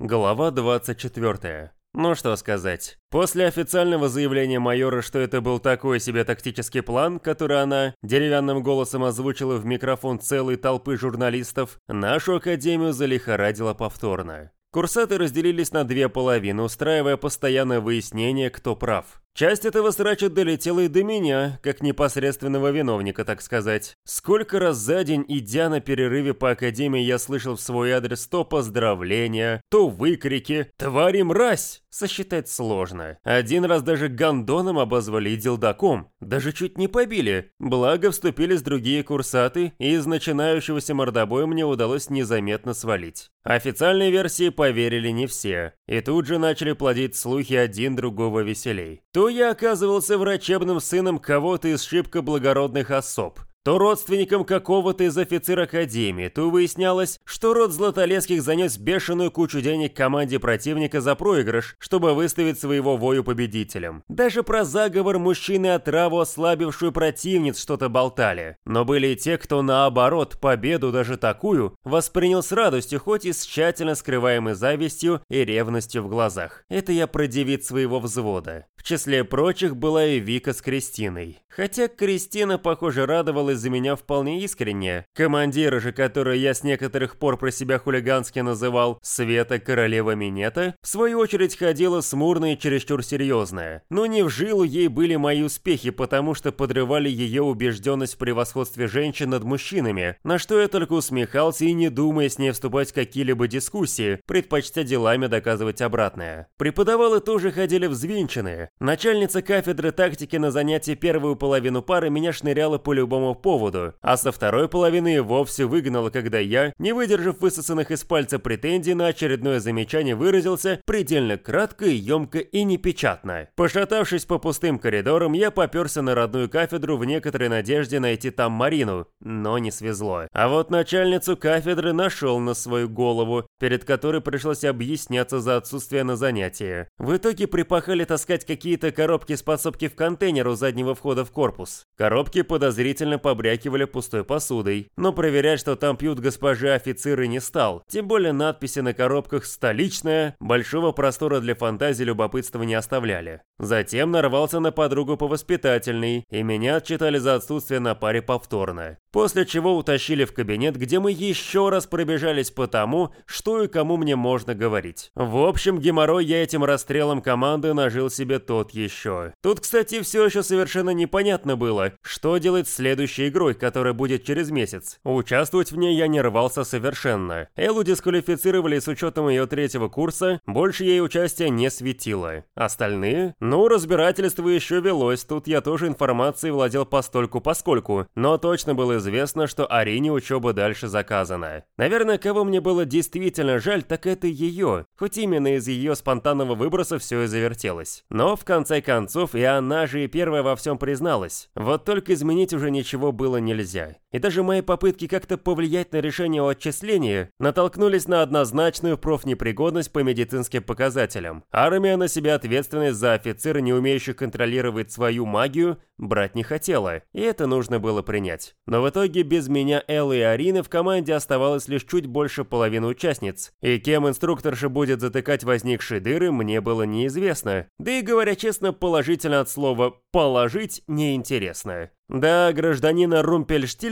Глава 24. Ну что сказать. После официального заявления майора, что это был такой себе тактический план, который она деревянным голосом озвучила в микрофон целой толпы журналистов, нашу академию залихорадило повторно. Курсаты разделились на две половины, устраивая постоянное выяснение, кто прав. Часть этого срача долетела и до меня, как непосредственного виновника, так сказать. Сколько раз за день, идя на перерыве по академии, я слышал в свой адрес то поздравления, то выкрики «Твари мразь!» Сосчитать сложно. Один раз даже гондоном обозвали и делдаком. Даже чуть не побили. Благо, вступились другие курсаты, и из начинающегося мордобоя мне удалось незаметно свалить. Официальной версии поверили не все. И тут же начали плодить слухи один другого веселей. То я оказывался врачебным сыном кого-то из шибко благородных особ то родственником какого-то из офицер Академии, то выяснялось, что род Златолесских занес бешеную кучу денег команде противника за проигрыш, чтобы выставить своего вою победителем. Даже про заговор мужчины отраву ослабившую противниц что-то болтали. Но были и те, кто наоборот победу даже такую воспринял с радостью, хоть и с тщательно скрываемой завистью и ревностью в глазах. Это я про девиц своего взвода. В числе прочих была и Вика с Кристиной. Хотя Кристина, похоже, радовалась за меня вполне искренне. Командира же, которую я с некоторых пор про себя хулигански называл Света Королева Минета, в свою очередь ходила смурная и чересчур серьезная. Но не в жилу ей были мои успехи, потому что подрывали ее убежденность в превосходстве женщин над мужчинами, на что я только усмехался и не думая с ней вступать в какие-либо дискуссии, предпочтя делами доказывать обратное. Преподавалы тоже ходили взвинченные, Начальница кафедры тактики на занятии первую половину пары меня шныряла по любому поводу, а со второй половины вовсе выгнала, когда я, не выдержав высосанных из пальца претензий на очередное замечание, выразился предельно кратко и емко и непечатно. Пошатавшись по пустым коридорам, я поперся на родную кафедру в некоторой надежде найти там Марину, но не свезло. А вот начальницу кафедры нашел на свою голову, перед которой пришлось объясняться за отсутствие на занятии. В итоге припахали таскать какие какие-то коробки с подсобки в контейнер у заднего входа в корпус. Коробки подозрительно побрякивали пустой посудой, но проверять, что там пьют госпожи офицеры, не стал. Тем более надписи на коробках «Столичная», большого простора для фантазии любопытства не оставляли. Затем нарвался на подругу по воспитательной, и меня отчитали за отсутствие на паре повторно. После чего утащили в кабинет, где мы еще раз пробежались по тому, что и кому мне можно говорить. В общем, геморрой я этим расстрелом команды нажил себе тот еще. Тут, кстати, все еще совершенно непонятно было, что делать с следующей игрой, которая будет через месяц. Участвовать в ней я не рвался совершенно. Эллу дисквалифицировали с учетом ее третьего курса, больше ей участия не светило. Остальные? Ну, разбирательство еще велось, тут я тоже информацией владел постольку-поскольку, но точно было известно, что Арине учеба дальше заказана. Наверное, кого мне было действительно жаль, так это ее, хоть именно из ее спонтанного выброса все и завертелось. Но в конце концов, и она же и первая во всем призналась. Вот только изменить уже ничего было нельзя. И даже мои попытки как-то повлиять на решение о отчислении натолкнулись на однозначную профнепригодность по медицинским показателям. Армия на себя ответственность за офицера, не умеющих контролировать свою магию, брать не хотела, и это нужно было принять. Но в итоге без меня Эллы и Арины в команде оставалось лишь чуть больше половины участниц, и кем инструкторша будет затыкать возникшие дыры, мне было неизвестно. Да и говоря честно, положительно от слова «положить» неинтересно. Да, гражданина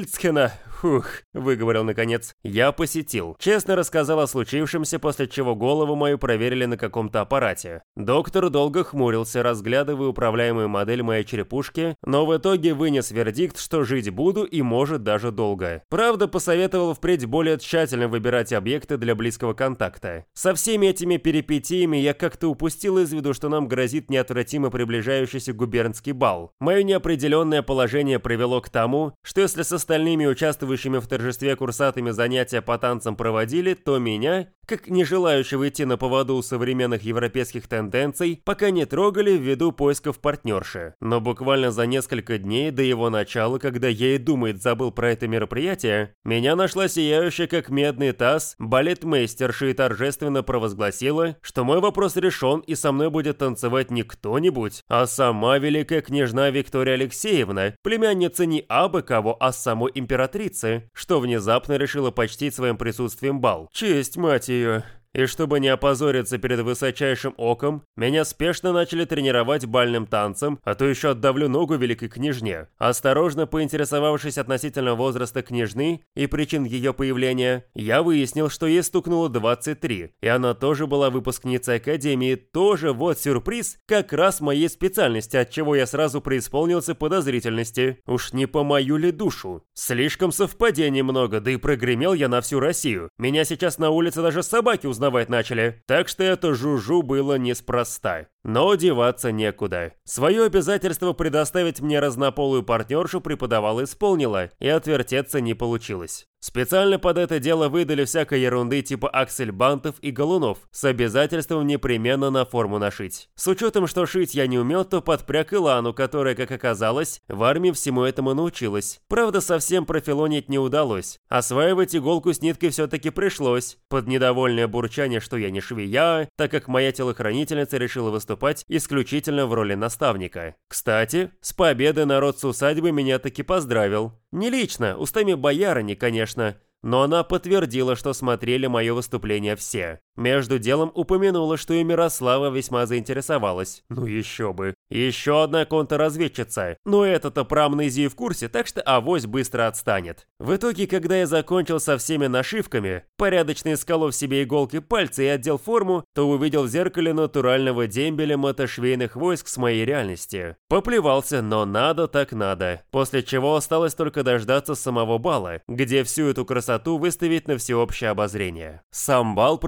it's gonna фух, выговорил наконец, я посетил. Честно рассказал о случившемся, после чего голову мою проверили на каком-то аппарате. Доктор долго хмурился, разглядывая управляемую модель моей черепушки, но в итоге вынес вердикт, что жить буду и может даже долго. Правда, посоветовал впредь более тщательно выбирать объекты для близкого контакта. Со всеми этими перипетиями я как-то упустил из виду, что нам грозит неотвратимо приближающийся губернский бал. Мое неопределенное положение привело к тому, что если с остальными участвующими в торжестве курсатами занятия по танцам проводили, то меня, как не желающего идти на поводу у современных европейских тенденций, пока не трогали ввиду поисков партнерши. Но буквально за несколько дней до его начала, когда я и думает забыл про это мероприятие, меня нашла сияющая как медный таз балетмейстерша и торжественно провозгласила, что мой вопрос решен и со мной будет танцевать не кто-нибудь, а сама великая княжна Виктория Алексеевна, племянница не абы кого, а самой императрицы, что внезапно решила почтить своим присутствием бал. Честь, мать ее. И чтобы не опозориться перед высочайшим оком, меня спешно начали тренировать бальным танцем, а то еще отдавлю ногу великой княжне. Осторожно поинтересовавшись относительно возраста княжны и причин ее появления, я выяснил, что ей стукнуло 23, и она тоже была выпускницей Академии, тоже вот сюрприз, как раз моей специальности, от чего я сразу преисполнился подозрительности. Уж не по мою ли душу? Слишком совпадений много, да и прогремел я на всю Россию. Меня сейчас на улице даже собаки узнавать начали. Так что это жужу было неспроста. Но деваться некуда. Свое обязательство предоставить мне разнополую партнершу преподавала исполнила, и отвертеться не получилось. Специально под это дело выдали всякой ерунды типа аксельбантов и галунов с обязательством непременно на форму нашить. С учетом, что шить я не умел, то подпряг Илану, которая, как оказалось, в армии всему этому научилась. Правда, совсем профилонить не удалось. Осваивать иголку с ниткой все-таки пришлось. Под недовольное бурчание, что я не швея, так как моя телохранительница решила выступать исключительно в роли наставника. Кстати, с победой народ с усадьбы меня таки поздравил. Не лично, устами боярыни, конечно, но она подтвердила, что смотрели мое выступление все. Между делом упомянула, что и Мирослава весьма заинтересовалась. Ну еще бы. Еще одна контрразведчица. Но это-то про амнезию в курсе, так что авось быстро отстанет. В итоге, когда я закончил со всеми нашивками, порядочно исколов себе иголки пальцы и отдел форму, то увидел в зеркале натурального дембеля мотошвейных войск с моей реальности. Поплевался, но надо так надо. После чего осталось только дождаться самого бала, где всю эту красоту выставить на всеобщее обозрение. Сам бал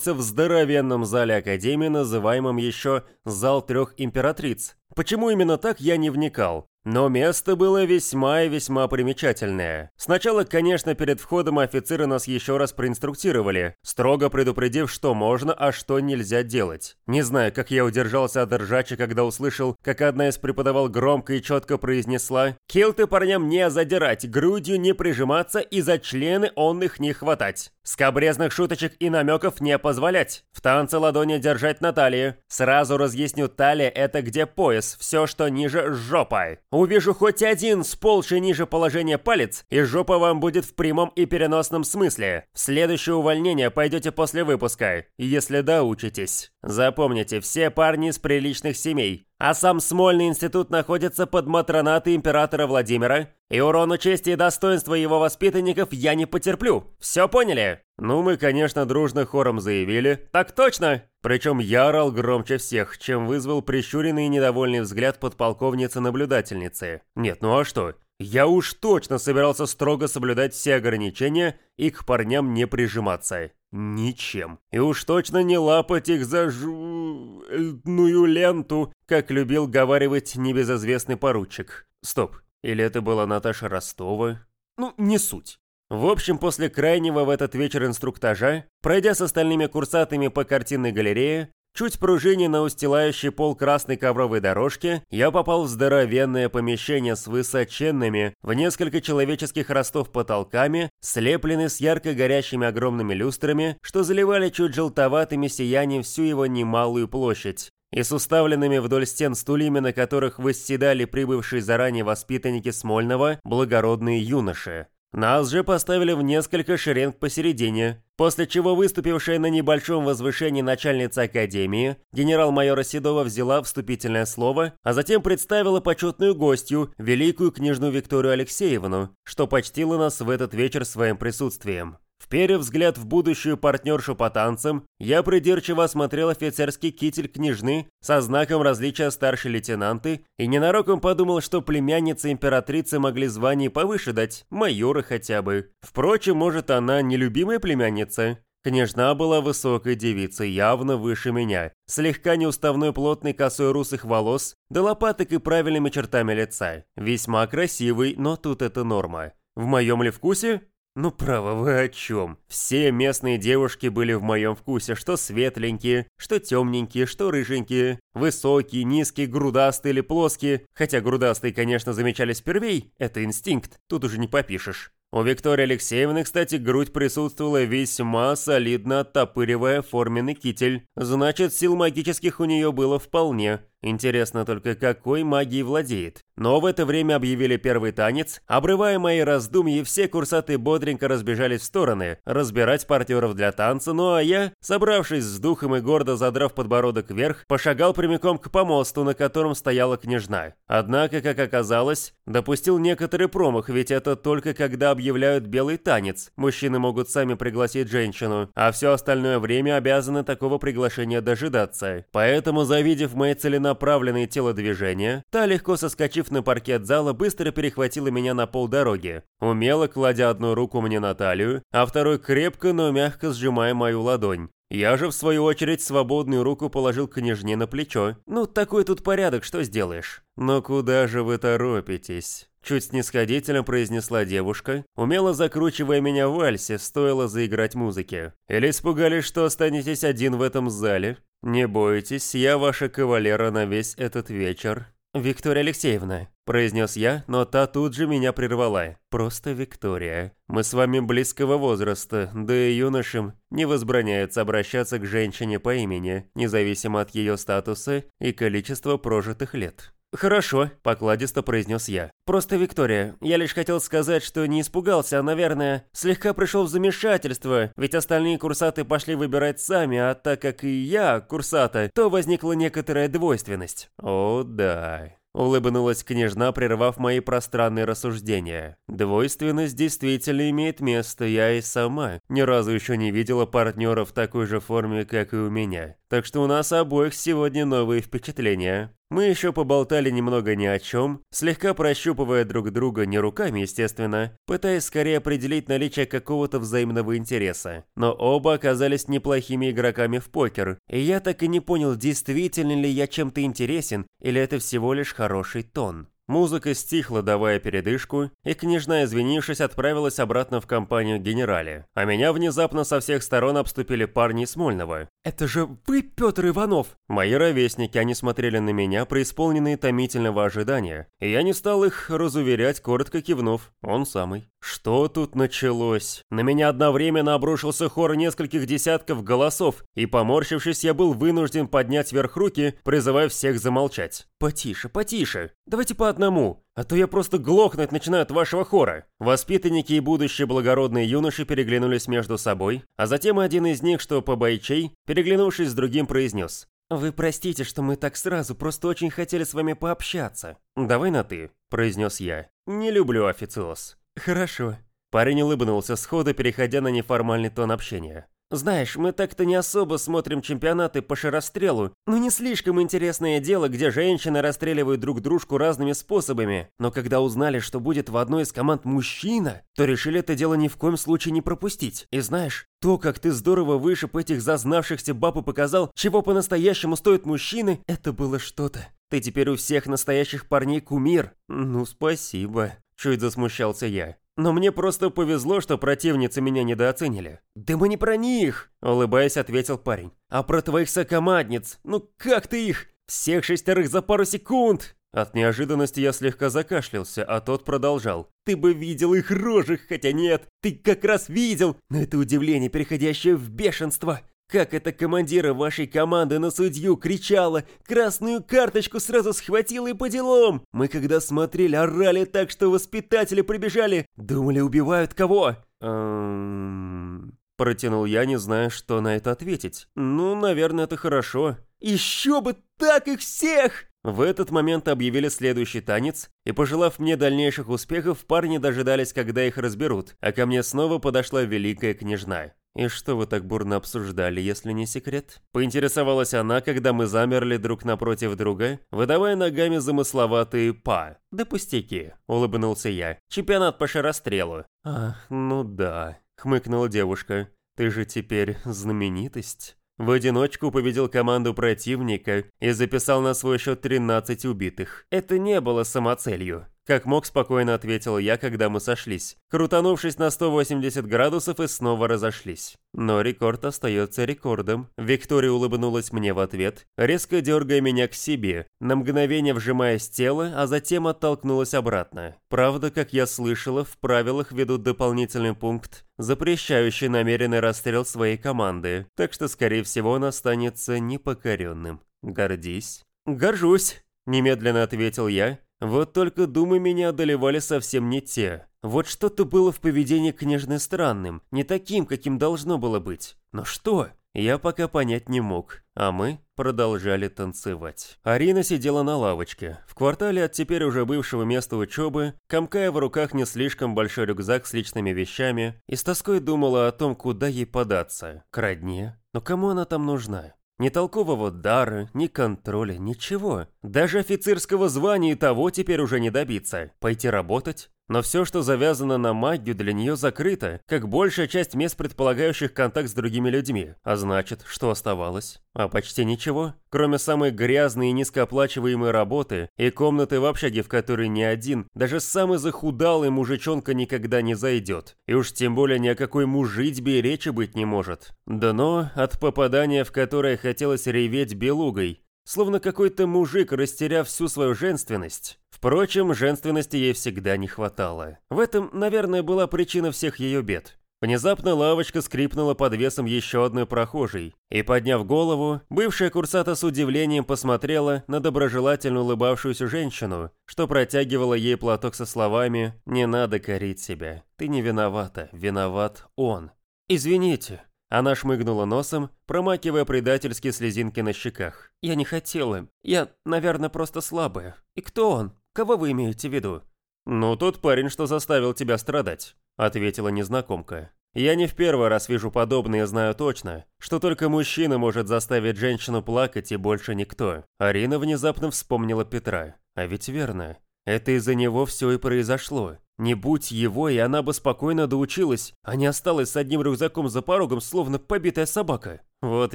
проводился в здоровенном зале Академии, называемом еще «Зал трех императриц». Почему именно так, я не вникал. Но место было весьма и весьма примечательное. Сначала, конечно, перед входом офицеры нас еще раз проинструктировали, строго предупредив, что можно, а что нельзя делать. Не знаю, как я удержался от ржачи, когда услышал, как одна из преподавал громко и четко произнесла «Килты парням не задирать, грудью не прижиматься и за члены он их не хватать. Скобрезных шуточек и намеков не позволять. В танце ладони держать на талии. Сразу разъясню, талия это где пояс, все, что ниже жопа. Увижу хоть один сползший ниже положения палец, и жопа вам будет в прямом и переносном смысле. В следующее увольнение пойдете после выпуска, если доучитесь. Запомните, все парни из приличных семей. А сам Смольный институт находится под матронатой императора Владимира, и урону чести и достоинства его воспитанников я не потерплю. Все поняли? Ну, мы, конечно, дружно хором заявили. Так точно! Причем я орал громче всех, чем вызвал прищуренный и недовольный взгляд подполковницы-наблюдательницы. Нет, ну а что? Я уж точно собирался строго соблюдать все ограничения и к парням не прижиматься. Ничем. И уж точно не лапать их за жную ленту, как любил говаривать небезызвестный поручик. Стоп, или это была Наташа Ростова? Ну, не суть. В общем, после крайнего в этот вечер инструктажа, пройдя с остальными курсатами по картинной галерее, Чуть пружине на устилающей пол красной ковровой дорожке, я попал в здоровенное помещение с высоченными, в несколько человеческих ростов потолками, слеплены с ярко горящими огромными люстрами, что заливали чуть желтоватыми сиянием всю его немалую площадь и с уставленными вдоль стен стульями, на которых восседали прибывшие заранее воспитанники Смольного благородные юноши. Нас же поставили в несколько шеренг посередине, после чего выступившая на небольшом возвышении начальница академии, генерал-майора Седова взяла вступительное слово, а затем представила почетную гостью, великую княжну Викторию Алексеевну, что почтила нас в этот вечер своим присутствием. Вперев взгляд в будущую партнершу по танцам, я придирчиво осмотрел офицерский китель княжны со знаком различия старшей лейтенанты и ненароком подумал, что племянницы императрицы могли звание повыше дать, майора хотя бы. Впрочем, может, она нелюбимая племянница? Княжна была высокой девицей, явно выше меня, слегка неуставной плотной косой русых волос, да лопаток и правильными чертами лица. Весьма красивый, но тут это норма. В моем ли вкусе? Ну право, вы о чем? Все местные девушки были в моем вкусе, что светленькие, что темненькие, что рыженькие, высокие, низкие, грудастые или плоские, хотя грудастые, конечно, замечались впервей, это инстинкт, тут уже не попишешь. У Виктории Алексеевны, кстати, грудь присутствовала весьма солидно оттопыривая форменный китель. Значит, сил магических у нее было вполне. Интересно только, какой магией владеет. Но в это время объявили первый танец. Обрывая мои раздумья, все курсаты бодренько разбежались в стороны, разбирать партнеров для танца, ну а я, собравшись с духом и гордо задрав подбородок вверх, пошагал прямиком к помосту, на котором стояла княжна. Однако, как оказалось, допустил некоторый промах, ведь это только когда объявляют белый танец. Мужчины могут сами пригласить женщину, а все остальное время обязаны такого приглашения дожидаться. Поэтому, завидев мои целенаправленные телодвижения, та, легко соскочив на паркет зала, быстро перехватила меня на полдороги, умело кладя одну руку мне на талию, а второй крепко, но мягко сжимая мою ладонь. Я же, в свою очередь, свободную руку положил княжне на плечо. Ну, такой тут порядок, что сделаешь? Но куда же вы торопитесь? Чуть снисходительно произнесла девушка, умело закручивая меня в вальсе, стоило заиграть музыке. Или испугались, что останетесь один в этом зале? Не бойтесь, я ваша кавалера на весь этот вечер. «Виктория Алексеевна», – произнес я, но та тут же меня прервала. «Просто Виктория. Мы с вами близкого возраста, да и юношам не возбраняется обращаться к женщине по имени, независимо от ее статуса и количества прожитых лет». «Хорошо», – покладисто произнес я. «Просто, Виктория, я лишь хотел сказать, что не испугался, а, наверное, слегка пришел в замешательство, ведь остальные курсаты пошли выбирать сами, а так как и я курсата, то возникла некоторая двойственность». «О, да», Улыбнулась княжна, прервав мои пространные рассуждения. Двойственность действительно имеет место, я и сама ни разу еще не видела партнера в такой же форме, как и у меня. Так что у нас обоих сегодня новые впечатления. Мы еще поболтали немного ни о чем, слегка прощупывая друг друга не руками, естественно, пытаясь скорее определить наличие какого-то взаимного интереса. Но оба оказались неплохими игроками в покер, и я так и не понял, действительно ли я чем-то интересен, или это всего лишь хороший тон. Музыка стихла, давая передышку, и княжна, извинившись, отправилась обратно в компанию генерале. А меня внезапно со всех сторон обступили парни Смольного. «Это же вы, Петр Иванов!» Мои ровесники, они смотрели на меня, преисполненные томительного ожидания, и я не стал их разуверять, коротко кивнув. Он самый. Что тут началось? На меня одновременно обрушился хор нескольких десятков голосов, и поморщившись, я был вынужден поднять вверх руки, призывая всех замолчать. «Потише, потише. Давайте по одному, а то я просто глохнуть начинаю от вашего хора». Воспитанники и будущие благородные юноши переглянулись между собой, а затем один из них, что по бойчей, переглянувшись с другим, произнес. «Вы простите, что мы так сразу, просто очень хотели с вами пообщаться». «Давай на «ты», – произнес я. «Не люблю официоз». «Хорошо». Парень улыбнулся сходу, переходя на неформальный тон общения. Знаешь, мы так-то не особо смотрим чемпионаты по шарострелу, но не слишком интересное дело, где женщины расстреливают друг дружку разными способами. Но когда узнали, что будет в одной из команд мужчина, то решили это дело ни в коем случае не пропустить. И знаешь, то, как ты здорово вышиб этих зазнавшихся баб и показал, чего по-настоящему стоят мужчины, это было что-то. Ты теперь у всех настоящих парней кумир. Ну, спасибо. Чуть засмущался я. Но мне просто повезло, что противницы меня недооценили. Да мы не про них, улыбаясь, ответил парень. А про твоих сокомандниц. Ну как ты их? Всех шестерых за пару секунд. От неожиданности я слегка закашлялся, а тот продолжал. «Ты бы видел их рожи, хотя нет, ты как раз видел, но это удивление, переходящее в бешенство. Как это командира вашей команды на судью кричала, красную карточку сразу схватила и по делам. Мы когда смотрели, орали так, что воспитатели прибежали. Думали, убивают кого? Эм... Протянул я, не зная, что на это ответить. Ну, наверное, это хорошо. Еще бы так их всех! В этот момент объявили следующий танец, и, пожелав мне дальнейших успехов, парни дожидались, когда их разберут, а ко мне снова подошла великая княжна. «И что вы так бурно обсуждали, если не секрет?» Поинтересовалась она, когда мы замерли друг напротив друга, выдавая ногами замысловатые «па». «Да пустяки», — улыбнулся я. «Чемпионат по шарострелу». «Ах, ну да», — хмыкнула девушка. «Ты же теперь знаменитость». В одиночку победил команду противника и записал на свой счет 13 убитых. Это не было самоцелью. Как мог, спокойно ответил я, когда мы сошлись, крутанувшись на 180 градусов и снова разошлись. Но рекорд остается рекордом. Виктория улыбнулась мне в ответ, резко дергая меня к себе, на мгновение вжимаясь тело, а затем оттолкнулась обратно. Правда, как я слышала, в правилах ведут дополнительный пункт, запрещающий намеренный расстрел своей команды, так что, скорее всего, он останется непокоренным. Гордись. горжусь», – немедленно ответил я. Вот только думы меня одолевали совсем не те. Вот что-то было в поведении княжны странным, не таким, каким должно было быть. Но что? Я пока понять не мог, а мы продолжали танцевать. Арина сидела на лавочке, в квартале от теперь уже бывшего места учебы, комкая в руках не слишком большой рюкзак с личными вещами и с тоской думала о том, куда ей податься. К родне? Но кому она там нужна? Ни толкового дара, ни контроля, ничего. Даже офицерского звания и того теперь уже не добиться. Пойти работать? Но все, что завязано на магию, для нее закрыто, как большая часть мест, предполагающих контакт с другими людьми. А значит, что оставалось? А почти ничего. Кроме самой грязной и низкооплачиваемой работы и комнаты в общаге, в которой ни один, даже самый захудалый мужичонка никогда не зайдет. И уж тем более ни о какой мужитьбе речи быть не может. Дно от попадания, в которое хотелось реветь белугой, словно какой-то мужик, растеряв всю свою женственность. Впрочем, женственности ей всегда не хватало. В этом, наверное, была причина всех ее бед. Внезапно лавочка скрипнула под весом еще одной прохожей, и, подняв голову, бывшая курсата с удивлением посмотрела на доброжелательно улыбавшуюся женщину, что протягивала ей платок со словами «Не надо корить себя, ты не виновата, виноват он». «Извините», она шмыгнула носом, промакивая предательские слезинки на щеках. «Я не хотела. Я, наверное, просто слабая. И кто он? Кого вы имеете в виду?» «Ну, тот парень, что заставил тебя страдать», — ответила незнакомка. «Я не в первый раз вижу подобное знаю точно, что только мужчина может заставить женщину плакать и больше никто». Арина внезапно вспомнила Петра. А ведь верно. Это из-за него все и произошло. Не будь его, и она бы спокойно доучилась, а не осталась с одним рюкзаком за порогом, словно побитая собака. Вот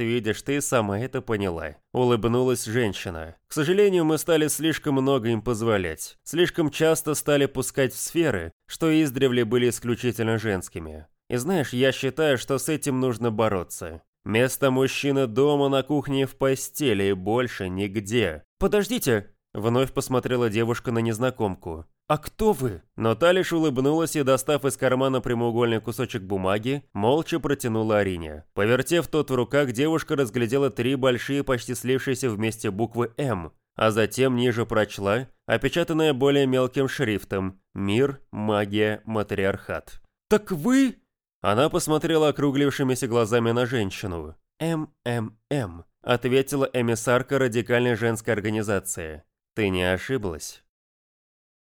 видишь, ты сама это поняла. Улыбнулась женщина. К сожалению, мы стали слишком много им позволять. Слишком часто стали пускать в сферы, что издревле были исключительно женскими. И знаешь, я считаю, что с этим нужно бороться. Место мужчины дома, на кухне в постели, и больше нигде. «Подождите!» Вновь посмотрела девушка на незнакомку. «А кто вы?» Но та лишь улыбнулась и, достав из кармана прямоугольный кусочек бумаги, молча протянула Арине. Повертев тот в руках, девушка разглядела три большие, почти слившиеся вместе буквы «М», а затем ниже прочла, опечатанное более мелким шрифтом «Мир, магия, матриархат». «Так вы...» Она посмотрела округлившимися глазами на женщину. «МММ», ответила эмиссарка радикальной женской организации. «Ты не ошиблась?»